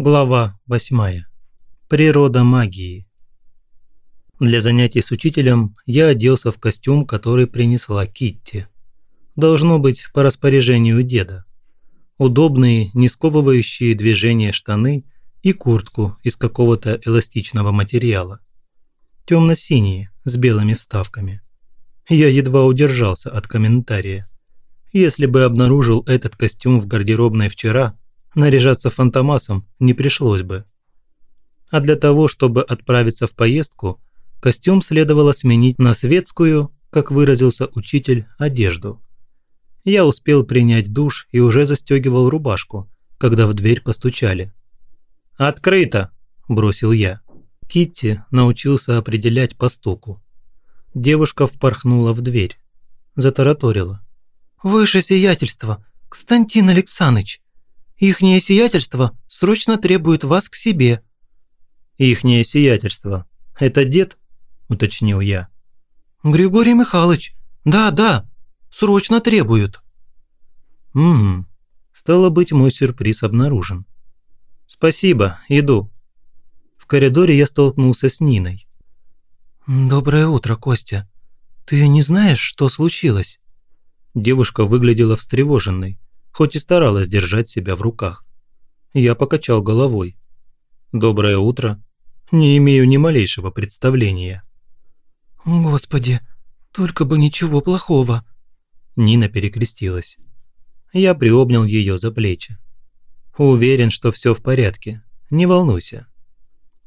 Глава 8. Природа магии. Для занятий с учителем я оделся в костюм, который принесла Китти. Должно быть по распоряжению деда. Удобные, не сковывающие движения штаны и куртку из какого-то эластичного материала. Темно-синие, с белыми вставками. Я едва удержался от комментария. Если бы обнаружил этот костюм в гардеробной вчера, наряжаться фантомасом не пришлось бы. А для того, чтобы отправиться в поездку, костюм следовало сменить на светскую, как выразился учитель, одежду. Я успел принять душ и уже застегивал рубашку, когда в дверь постучали. «Открыто!» – бросил я. Китти научился определять по стуку. Девушка впорхнула в дверь. Затараторила. «Выше сиятельство, Константин Александрович. Ихнее сиятельство срочно требует вас к себе». «Ихнее сиятельство. Это дед?» – уточнил я. «Григорий Михайлович. Да, да. Срочно требуют». «Угу. Стало быть, мой сюрприз обнаружен. Спасибо, иду». В коридоре я столкнулся с Ниной. «Доброе утро, Костя. Ты не знаешь, что случилось?» Девушка выглядела встревоженной, хоть и старалась держать себя в руках. Я покачал головой. «Доброе утро. Не имею ни малейшего представления». «Господи, только бы ничего плохого!» Нина перекрестилась. Я приобнял ее за плечи. «Уверен, что все в порядке. Не волнуйся».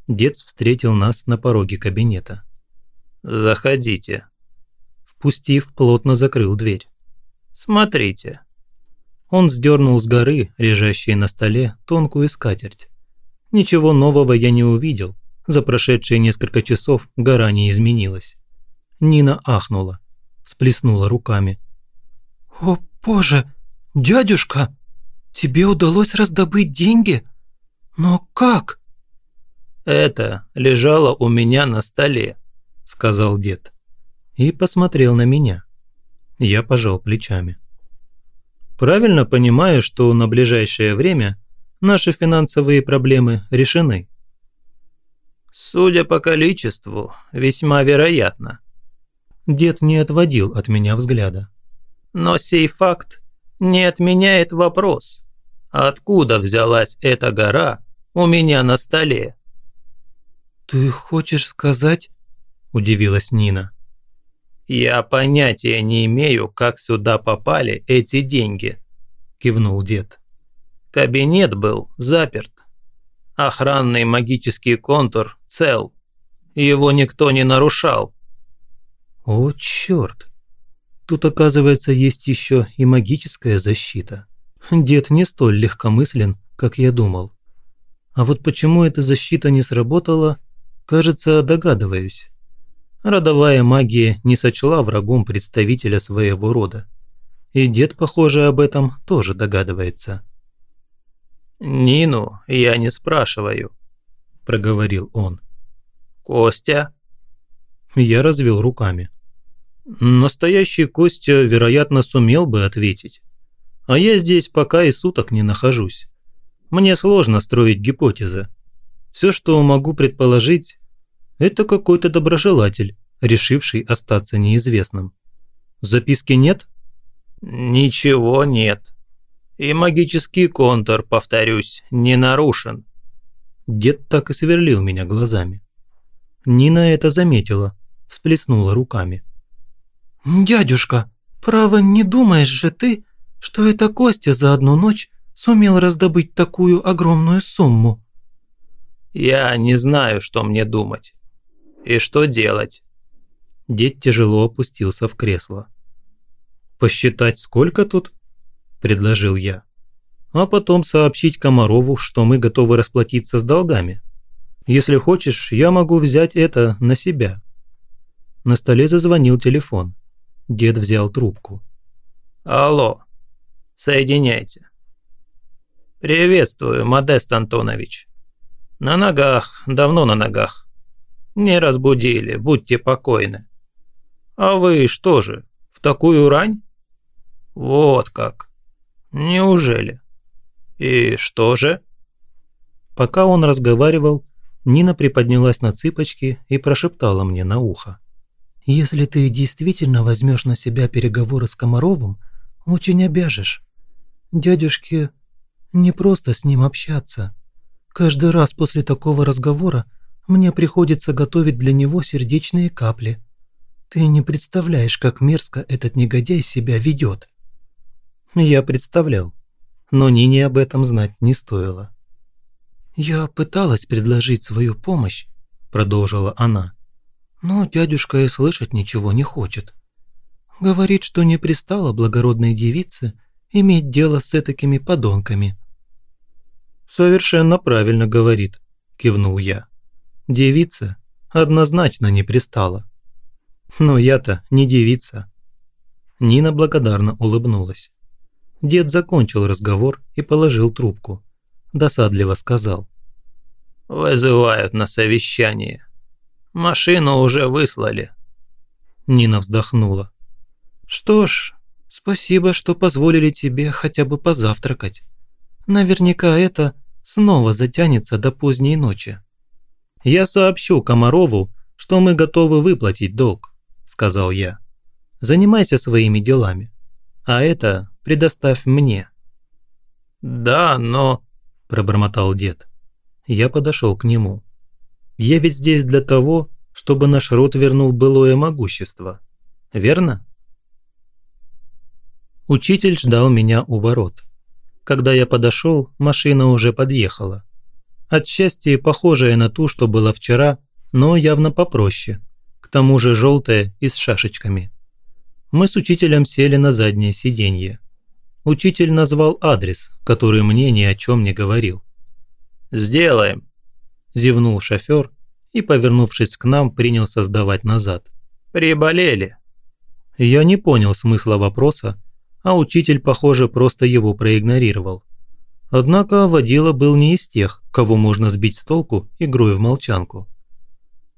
Дед встретил нас на пороге кабинета. «Заходите». Впустив, плотно закрыл дверь. «Смотрите». Он сдернул с горы, лежащей на столе, тонкую скатерть. Ничего нового я не увидел. За прошедшие несколько часов гора не изменилась. Нина ахнула, всплеснула руками. «О, боже, дядюшка, тебе удалось раздобыть деньги? Но как?» «Это лежало у меня на столе», сказал дед. И посмотрел на меня. Я пожал плечами. Правильно понимаю, что на ближайшее время наши финансовые проблемы решены? Судя по количеству, весьма вероятно. Дед не отводил от меня взгляда. Но сей факт не отменяет вопрос. Откуда взялась эта гора у меня на столе? Ты хочешь сказать, – удивилась Нина. «Я понятия не имею, как сюда попали эти деньги», – кивнул дед. «Кабинет был заперт. Охранный магический контур цел. Его никто не нарушал». «О, черт! Тут, оказывается, есть еще и магическая защита. Дед не столь легкомыслен, как я думал. А вот почему эта защита не сработала, кажется, догадываюсь родовая магия не сочла врагом представителя своего рода. И дед, похоже, об этом тоже догадывается. «Нину я не спрашиваю», – проговорил он. «Костя?» Я развел руками. Настоящий Костя, вероятно, сумел бы ответить. А я здесь пока и суток не нахожусь. Мне сложно строить гипотезы. Все, что могу предположить, это какой-то доброжелатель, решивший остаться неизвестным. Записки нет? Ничего нет. И магический контур, повторюсь, не нарушен. Дед так и сверлил меня глазами. Нина это заметила, всплеснула руками. «Дядюшка, право не думаешь же ты, что это Костя за одну ночь сумел раздобыть такую огромную сумму?» «Я не знаю, что мне думать. И что делать?» Дед тяжело опустился в кресло. «Посчитать сколько тут?» – предложил я. «А потом сообщить Комарову, что мы готовы расплатиться с долгами. Если хочешь, я могу взять это на себя». На столе зазвонил телефон. Дед взял трубку. «Алло, соединяйте». «Приветствую, Модест Антонович. На ногах, давно на ногах. Не разбудили, будьте покойны. А вы что же, в такую рань? Вот как. Неужели? И что же? Пока он разговаривал, Нина приподнялась на цыпочки и прошептала мне на ухо. «Если ты действительно возьмешь на себя переговоры с Комаровым, очень обяжешь. Дядюшке не просто с ним общаться. Каждый раз после такого разговора мне приходится готовить для него сердечные капли. Ты не представляешь, как мерзко этот негодяй себя ведет». Я представлял, но Нине об этом знать не стоило. «Я пыталась предложить свою помощь», – продолжила она. «Но дядюшка и слышать ничего не хочет. Говорит, что не пристало благородной девице иметь дело с этакими подонками». «Совершенно правильно говорит», – кивнул я. «Девица однозначно не пристала. Но я-то не девица». Нина благодарно улыбнулась. Дед закончил разговор и положил трубку досадливо сказал. «Вызывают на совещание. Машину уже выслали». Нина вздохнула. «Что ж, спасибо, что позволили тебе хотя бы позавтракать. Наверняка это снова затянется до поздней ночи». «Я сообщу Комарову, что мы готовы выплатить долг», – сказал я. «Занимайся своими делами, а это предоставь мне». «Да, но...» пробормотал дед. Я подошел к нему. Я ведь здесь для того, чтобы наш род вернул былое могущество. Верно? Учитель ждал меня у ворот. Когда я подошел, машина уже подъехала. От счастья похожая на ту, что было вчера, но явно попроще. К тому же желтая и с шашечками. Мы с учителем сели на заднее сиденье. Учитель назвал адрес, который мне ни о чем не говорил. «Сделаем», – зевнул шофер и, повернувшись к нам, принялся сдавать назад. «Приболели». Я не понял смысла вопроса, а учитель, похоже, просто его проигнорировал. Однако водила был не из тех, кого можно сбить с толку игрой в молчанку.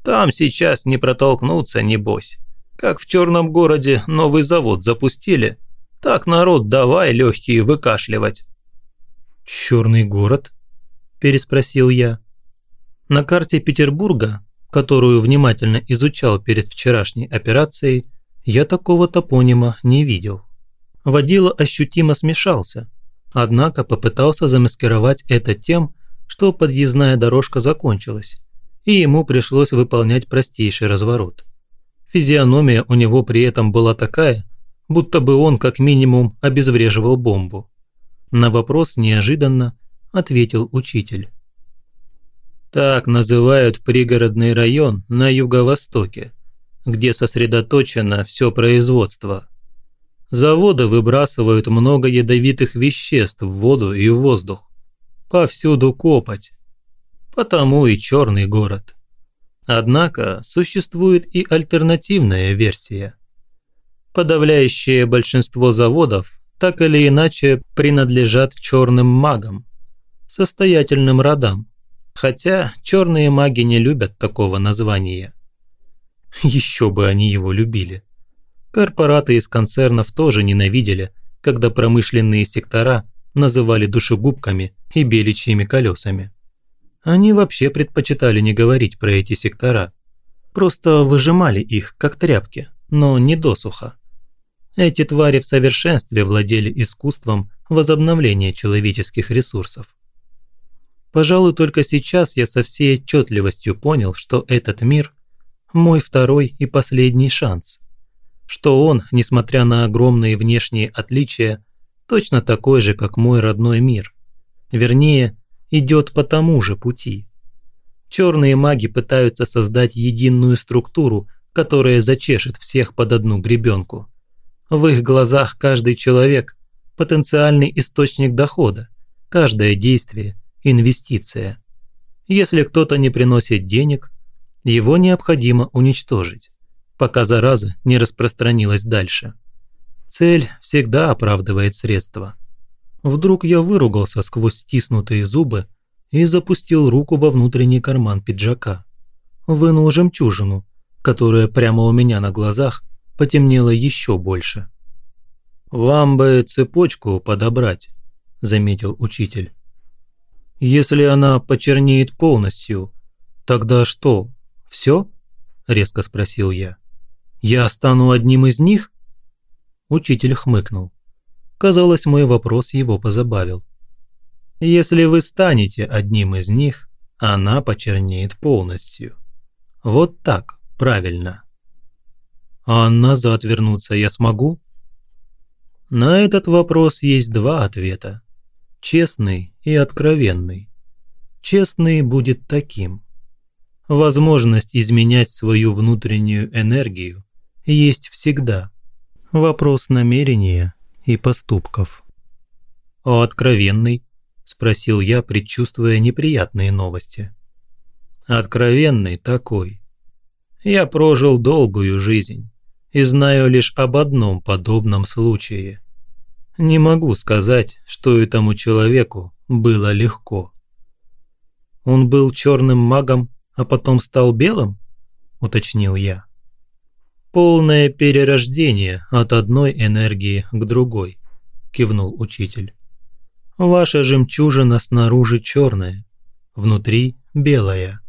«Там сейчас не протолкнуться, небось. Как в черном городе новый завод запустили, так народ давай легкие выкашливать». «Черный город?» – переспросил я. На карте Петербурга, которую внимательно изучал перед вчерашней операцией, я такого топонима не видел. Водила ощутимо смешался, однако попытался замаскировать это тем, что подъездная дорожка закончилась, и ему пришлось выполнять простейший разворот. Физиономия у него при этом была такая, будто бы он как минимум обезвреживал бомбу. На вопрос неожиданно ответил учитель. Так называют пригородный район на юго-востоке, где сосредоточено все производство. Заводы выбрасывают много ядовитых веществ в воду и в воздух. Повсюду копоть. Потому и черный город. Однако существует и альтернативная версия – Подавляющее большинство заводов так или иначе принадлежат черным магам, состоятельным родам, хотя черные маги не любят такого названия. Еще бы они его любили. Корпораты из концернов тоже ненавидели, когда промышленные сектора называли душегубками и беличьими колесами. Они вообще предпочитали не говорить про эти сектора. Просто выжимали их, как тряпки, но не досуха. Эти твари в совершенстве владели искусством возобновления человеческих ресурсов. Пожалуй, только сейчас я со всей отчетливостью понял, что этот мир – мой второй и последний шанс. Что он, несмотря на огромные внешние отличия, точно такой же, как мой родной мир. Вернее, идет по тому же пути. Черные маги пытаются создать единую структуру, которая зачешет всех под одну гребенку. В их глазах каждый человек – потенциальный источник дохода, каждое действие – инвестиция. Если кто-то не приносит денег, его необходимо уничтожить, пока зараза не распространилась дальше. Цель всегда оправдывает средства. Вдруг я выругался сквозь стиснутые зубы и запустил руку во внутренний карман пиджака. Вынул жемчужину, которая прямо у меня на глазах потемнело еще больше. «Вам бы цепочку подобрать», – заметил учитель. Если она почернеет полностью, тогда что, все? Резко спросил я. Я стану одним из них? Учитель хмыкнул. Казалось, мой вопрос его позабавил. Если вы станете одним из них, она почернеет полностью. Вот так, правильно. А назад вернуться я смогу? На этот вопрос есть два ответа. Честный и откровенный. Честный будет таким. Возможность изменять свою внутреннюю энергию есть всегда. Вопрос намерения и поступков. А откровенный? Спросил я, предчувствуя неприятные новости. Откровенный такой. Я прожил долгую жизнь и знаю лишь об одном подобном случае. Не могу сказать, что этому человеку было легко. Он был черным магом, а потом стал белым? Уточнил я. Полное перерождение от одной энергии к другой, кивнул учитель. Ваша жемчужина снаружи черная, внутри белая.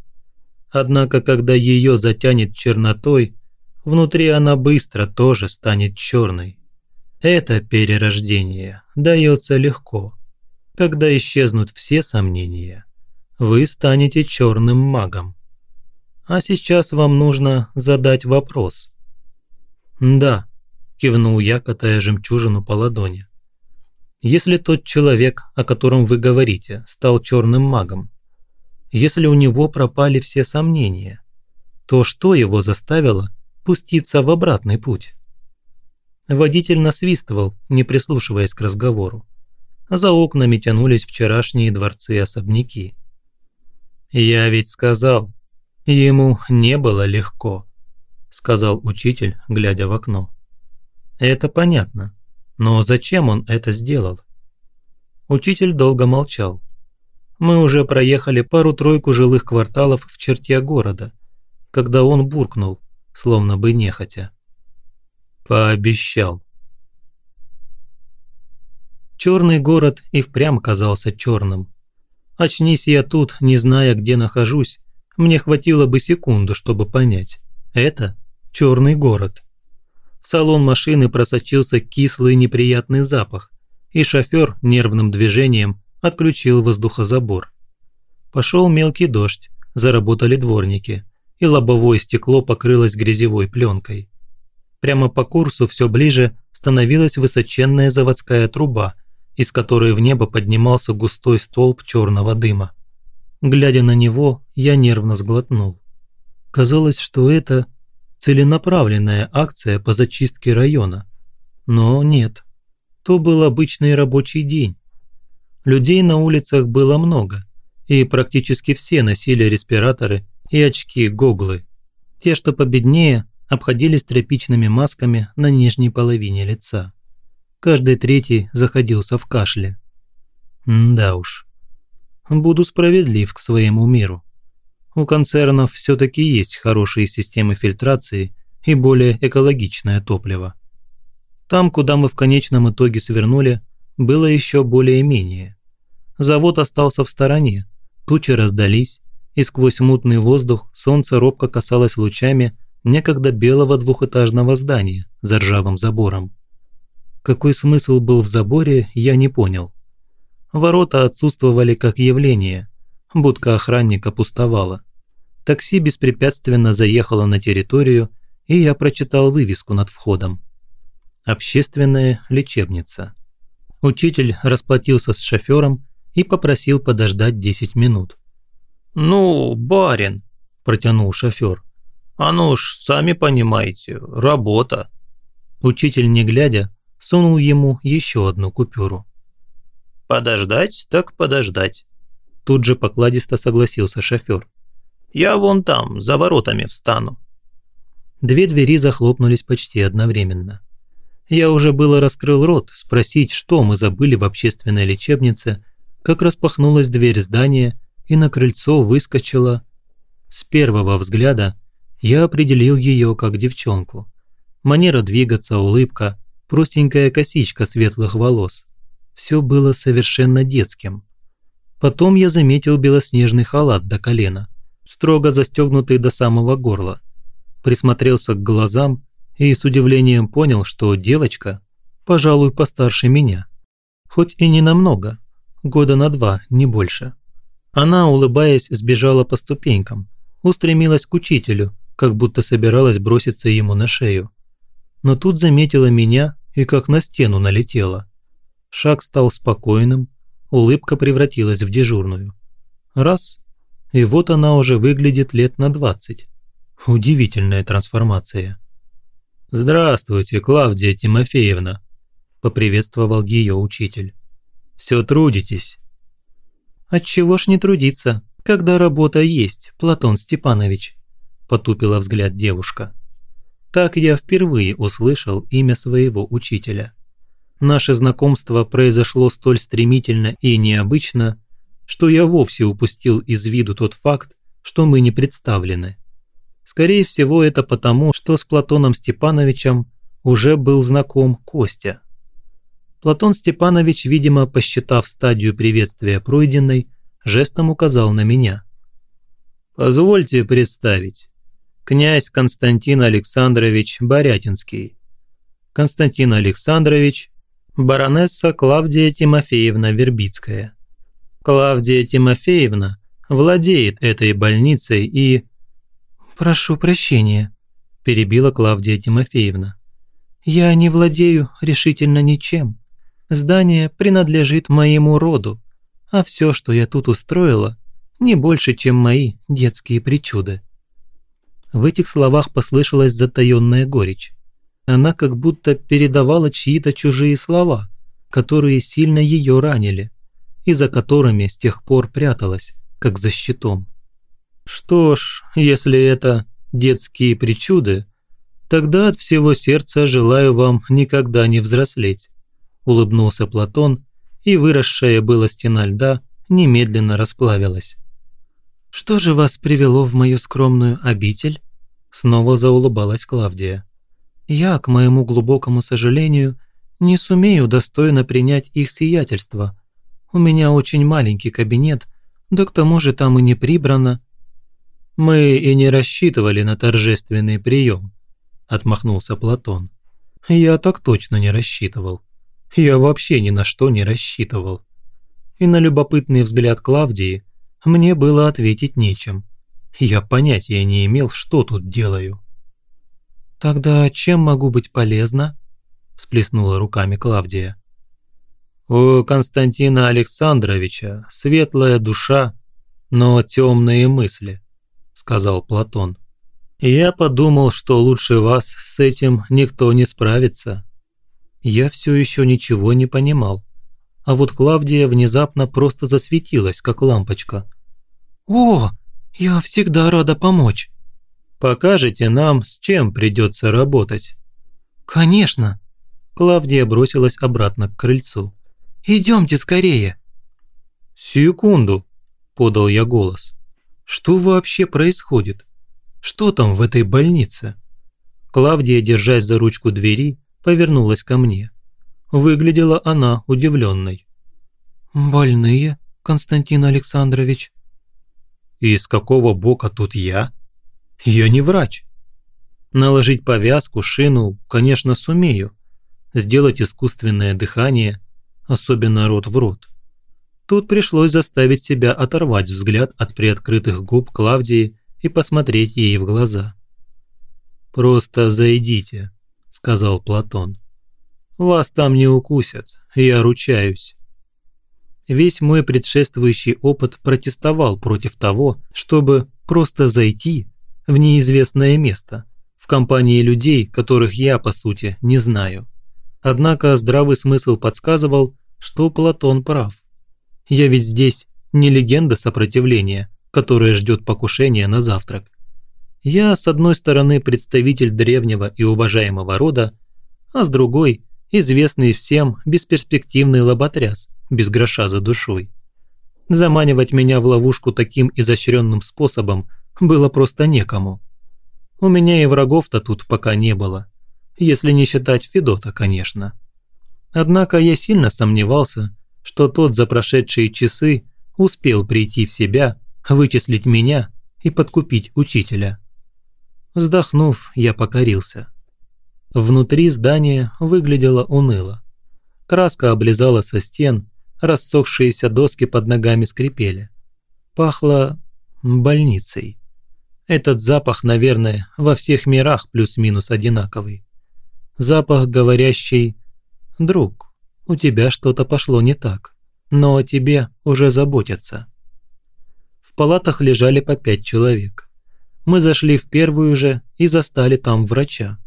Однако, когда ее затянет чернотой, внутри она быстро тоже станет черной. Это перерождение дается легко. Когда исчезнут все сомнения, вы станете черным магом. А сейчас вам нужно задать вопрос. «Да», – кивнул я, катая жемчужину по ладони. «Если тот человек, о котором вы говорите, стал черным магом, если у него пропали все сомнения, то что его заставило пуститься в обратный путь? Водитель насвистывал, не прислушиваясь к разговору. За окнами тянулись вчерашние дворцы-особняки. «Я ведь сказал, ему не было легко», – сказал учитель, глядя в окно. «Это понятно, но зачем он это сделал?» Учитель долго молчал. Мы уже проехали пару-тройку жилых кварталов в черте города, когда он буркнул, словно бы нехотя. Пообещал. Черный город и впрямь казался черным. Очнись я тут, не зная, где нахожусь, мне хватило бы секунду, чтобы понять. Это черный город. В салон машины просочился кислый неприятный запах, и шофер нервным движением отключил воздухозабор. Пошел мелкий дождь, заработали дворники, и лобовое стекло покрылось грязевой пленкой. Прямо по курсу все ближе становилась высоченная заводская труба, из которой в небо поднимался густой столб черного дыма. Глядя на него, я нервно сглотнул. Казалось, что это целенаправленная акция по зачистке района. Но нет. То был обычный рабочий день. Людей на улицах было много, и практически все носили респираторы и очки-гоглы. Те, что победнее, обходились тряпичными масками на нижней половине лица. Каждый третий заходился в кашле. М да уж. Буду справедлив к своему миру. У концернов все-таки есть хорошие системы фильтрации и более экологичное топливо. Там, куда мы в конечном итоге свернули, было еще более-менее. Завод остался в стороне, тучи раздались, и сквозь мутный воздух солнце робко касалось лучами некогда белого двухэтажного здания за ржавым забором. Какой смысл был в заборе, я не понял. Ворота отсутствовали как явление, будка охранника пустовала. Такси беспрепятственно заехало на территорию, и я прочитал вывеску над входом. Общественная лечебница. Учитель расплатился с шофером и попросил подождать 10 минут. «Ну, барин», – протянул шофер. «А ну ж, сами понимаете, работа». Учитель, не глядя, сунул ему еще одну купюру. «Подождать, так подождать», – тут же покладисто согласился шофер. «Я вон там, за воротами встану». Две двери захлопнулись почти одновременно. Я уже было раскрыл рот спросить, что мы забыли в общественной лечебнице, как распахнулась дверь здания, и на крыльцо выскочила. С первого взгляда я определил ее как девчонку. Манера двигаться, улыбка, простенькая косичка светлых волос. Все было совершенно детским. Потом я заметил белоснежный халат до колена, строго застегнутый до самого горла. Присмотрелся к глазам и с удивлением понял, что девочка, пожалуй, постарше меня. Хоть и не намного, года на два, не больше. Она, улыбаясь, сбежала по ступенькам, устремилась к учителю, как будто собиралась броситься ему на шею. Но тут заметила меня и как на стену налетела. Шаг стал спокойным, улыбка превратилась в дежурную. Раз, и вот она уже выглядит лет на двадцать. Удивительная трансформация. «Здравствуйте, Клавдия Тимофеевна», – поприветствовал ее учитель. «Все трудитесь». «Отчего ж не трудиться, когда работа есть, Платон Степанович?» – потупила взгляд девушка. Так я впервые услышал имя своего учителя. Наше знакомство произошло столь стремительно и необычно, что я вовсе упустил из виду тот факт, что мы не представлены. Скорее всего, это потому, что с Платоном Степановичем уже был знаком Костя. Платон Степанович, видимо, посчитав стадию приветствия пройденной, жестом указал на меня. «Позвольте представить. Князь Константин Александрович Борятинский. Константин Александрович баронесса Клавдия Тимофеевна Вербицкая. Клавдия Тимофеевна владеет этой больницей и... «Прошу прощения», – перебила Клавдия Тимофеевна. «Я не владею решительно ничем. Здание принадлежит моему роду, а все, что я тут устроила, не больше, чем мои детские причуды». В этих словах послышалась затаённая горечь. Она как будто передавала чьи-то чужие слова, которые сильно ее ранили, и за которыми с тех пор пряталась, как за щитом. Что ж, если это детские причуды, тогда от всего сердца желаю вам никогда не взрослеть, улыбнулся Платон, и выросшая была стена льда немедленно расплавилась. «Что же вас привело в мою скромную обитель?» Снова заулыбалась Клавдия я, к моему глубокому сожалению, не сумею достойно принять их сиятельство. У меня очень маленький кабинет, да к тому же там и не прибрано». «Мы и не рассчитывали на торжественный прием», – отмахнулся Платон. «Я так точно не рассчитывал. Я вообще ни на что не рассчитывал». И на любопытный взгляд Клавдии мне было ответить нечем. Я понятия не имел, что тут делаю. «Тогда чем могу быть полезна?» – всплеснула руками Клавдия. «У Константина Александровича светлая душа, но темные мысли», – сказал Платон. «Я подумал, что лучше вас с этим никто не справится». Я все еще ничего не понимал. А вот Клавдия внезапно просто засветилась, как лампочка. «О, я всегда рада помочь!» Покажете нам, с чем придется работать?» «Конечно!» Клавдия бросилась обратно к крыльцу. «Идемте скорее!» «Секунду!» – подал я голос. «Что вообще происходит? Что там в этой больнице?» Клавдия, держась за ручку двери, повернулась ко мне. Выглядела она удивленной. «Больные, Константин Александрович?» «И с какого бока тут я?» Я не врач. Наложить повязку, шину, конечно, сумею. Сделать искусственное дыхание, особенно рот в рот. Тут пришлось заставить себя оторвать взгляд от приоткрытых губ Клавдии и посмотреть ей в глаза. «Просто зайдите», – сказал Платон. «Вас там не укусят, я ручаюсь». Весь мой предшествующий опыт протестовал против того, чтобы просто зайти в неизвестное место, в компании людей, которых я, по сути, не знаю. Однако здравый смысл подсказывал, что Платон прав. Я ведь здесь не легенда сопротивления, которая ждет покушения на завтрак. Я, с одной стороны, представитель древнего и уважаемого рода, а с другой – известный всем бесперспективный лоботряс, без гроша за душой. Заманивать меня в ловушку таким изощренным способом было просто некому. У меня и врагов-то тут пока не было, если не считать Федота, конечно. Однако я сильно сомневался, что тот за прошедшие часы успел прийти в себя, вычислить меня и подкупить учителя. Вздохнув, я покорился. Внутри здания выглядело уныло. Краска облизала со стен, рассохшиеся доски под ногами скрипели. Пахло больницей. Этот запах, наверное, во всех мирах плюс-минус одинаковый. Запах, говорящий «Друг, у тебя что-то пошло не так, но о тебе уже заботятся». В палатах лежали по пять человек. Мы зашли в первую же и застали там врача.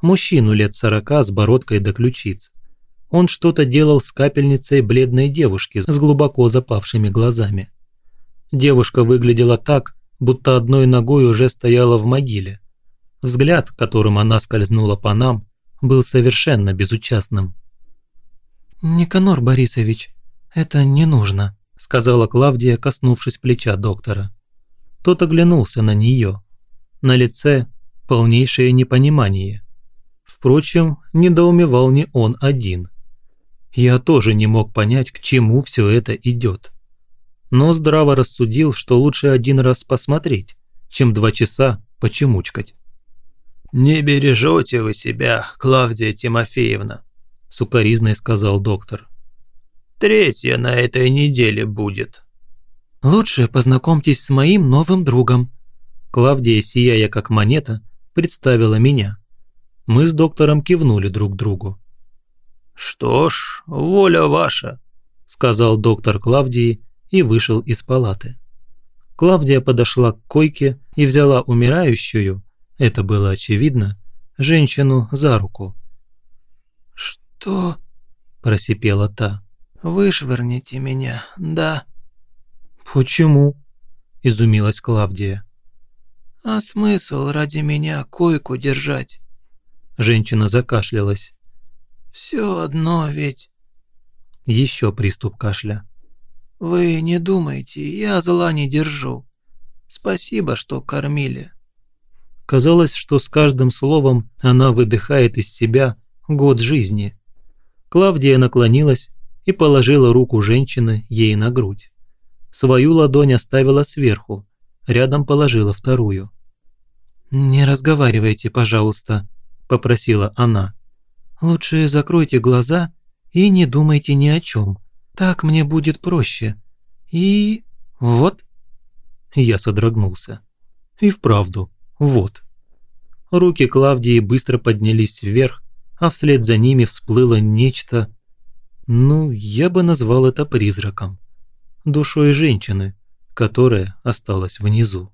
Мужчину лет сорока с бородкой до ключиц. Он что-то делал с капельницей бледной девушки с глубоко запавшими глазами. Девушка выглядела так, будто одной ногой уже стояла в могиле. Взгляд, которым она скользнула по нам, был совершенно безучастным. «Никанор Борисович, это не нужно», – сказала Клавдия, коснувшись плеча доктора. Тот оглянулся на нее. На лице полнейшее непонимание. Впрочем, недоумевал не он один – я тоже не мог понять, к чему все это идет. Но здраво рассудил, что лучше один раз посмотреть, чем два часа почемучкать. «Не бережете вы себя, Клавдия Тимофеевна», – сукоризной сказал доктор. «Третья на этой неделе будет». «Лучше познакомьтесь с моим новым другом». Клавдия, сияя как монета, представила меня. Мы с доктором кивнули друг другу. «Что ж, воля ваша», – сказал доктор Клавдии и вышел из палаты. Клавдия подошла к койке и взяла умирающую, это было очевидно, женщину за руку. «Что?» – просипела та. «Вышвырните меня, да?» «Почему?» – изумилась Клавдия. «А смысл ради меня койку держать?» Женщина закашлялась. Все одно ведь...» Еще приступ кашля. «Вы не думайте, я зла не держу. Спасибо, что кормили». Казалось, что с каждым словом она выдыхает из себя год жизни. Клавдия наклонилась и положила руку женщины ей на грудь. Свою ладонь оставила сверху, рядом положила вторую. «Не разговаривайте, пожалуйста», – попросила она. Лучше закройте глаза и не думайте ни о чем. Так мне будет проще. И... вот». Я содрогнулся. И вправду, вот. Руки Клавдии быстро поднялись вверх, а вслед за ними всплыло нечто... Ну, я бы назвал это призраком. Душой женщины, которая осталась внизу.